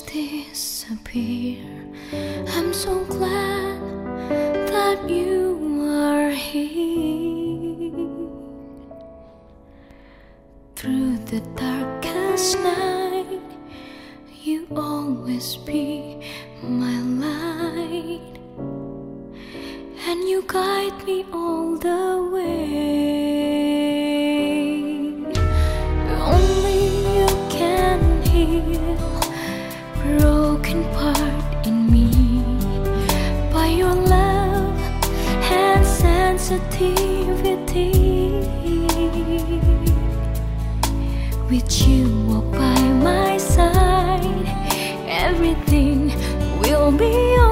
things disappear. I'm so glad that you are here. Through the darkest night, you always be my light, and you guide me all the way. Broken part in me by your love and sensitivity. With you by my side, everything will be alright.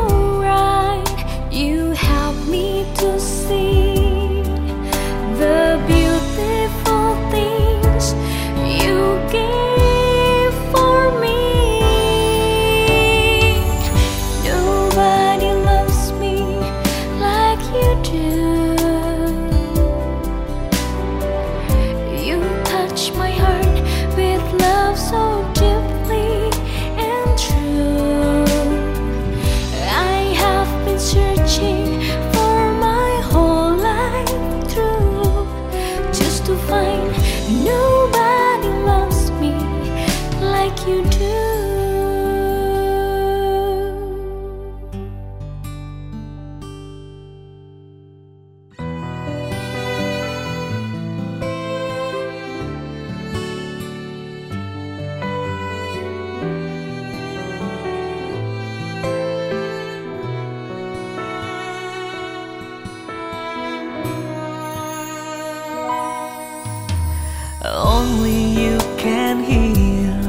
Only you can heal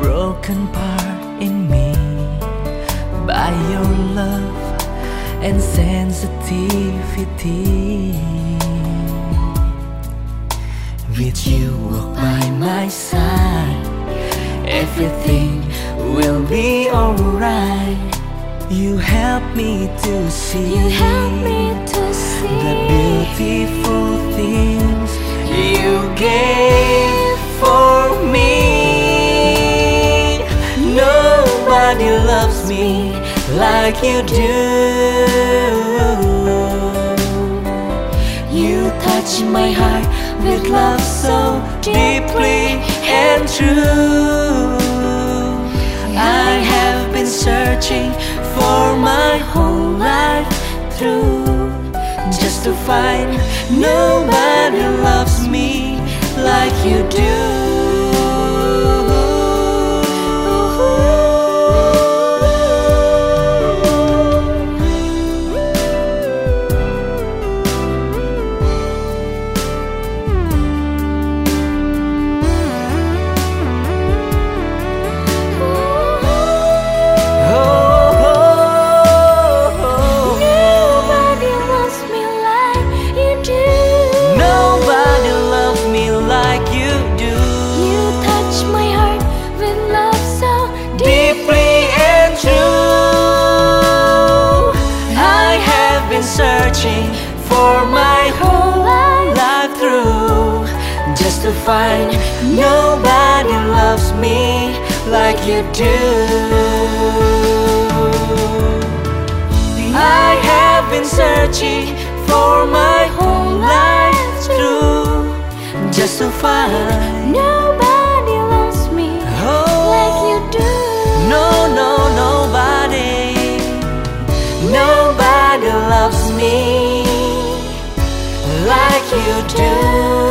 broken part in me by your love and sensitivity. With you walk by my side, everything will be alright. You help me to see. You help me to see loves me like you do. You touch my heart with love so deeply and true. I have been searching for my whole life through just to find nobody loves me like you do. Searching for my whole life through just to find nobody loves me like you do. I have been searching for my whole life through just to find you do.